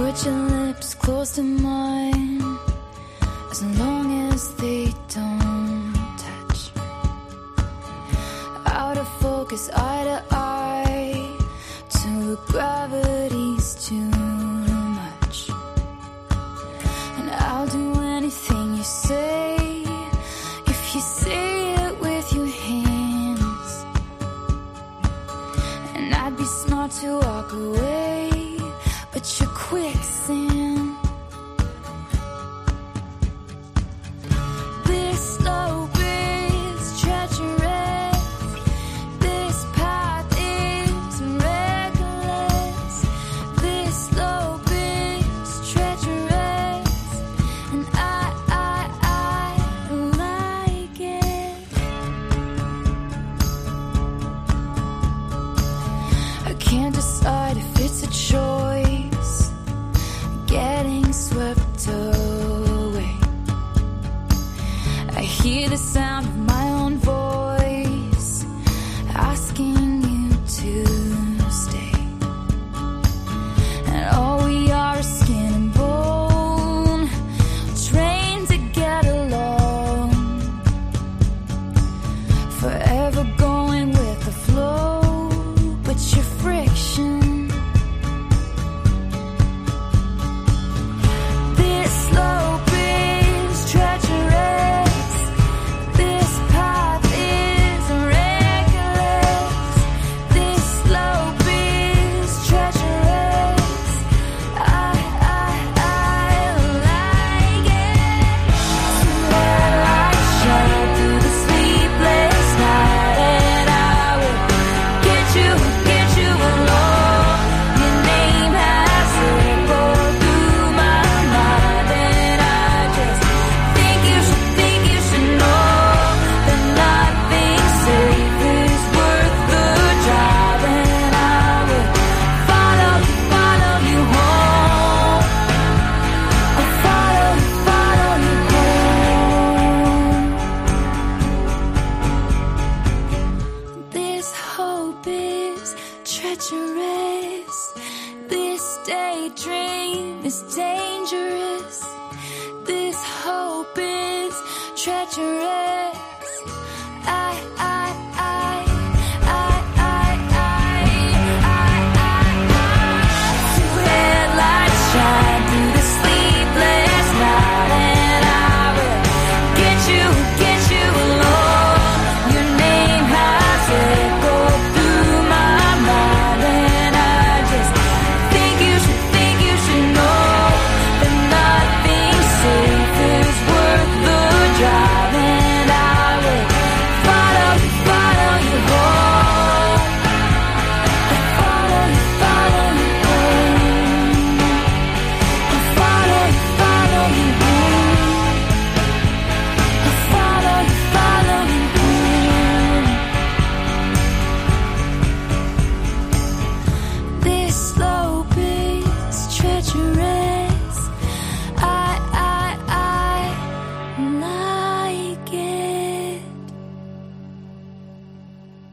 Put your lips close to mine as long as they don't touch. Out of focus, eye to eye, till gravity's too much. And I'll do anything you say if you say it with your hands. And I'd be smart to walk away. It's your quicksand. hear the sound. treacherous. This daydream is dangerous. This hope is treacherous.